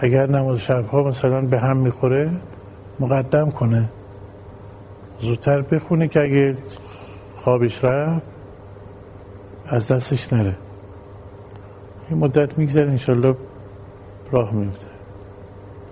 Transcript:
اگر نماز شبها مثلا به هم می‌خوره مقدم کنه. زودتر بخونه که اگه خوابش رفت از دستش نره. این مدت میگذره انشالله راه میفته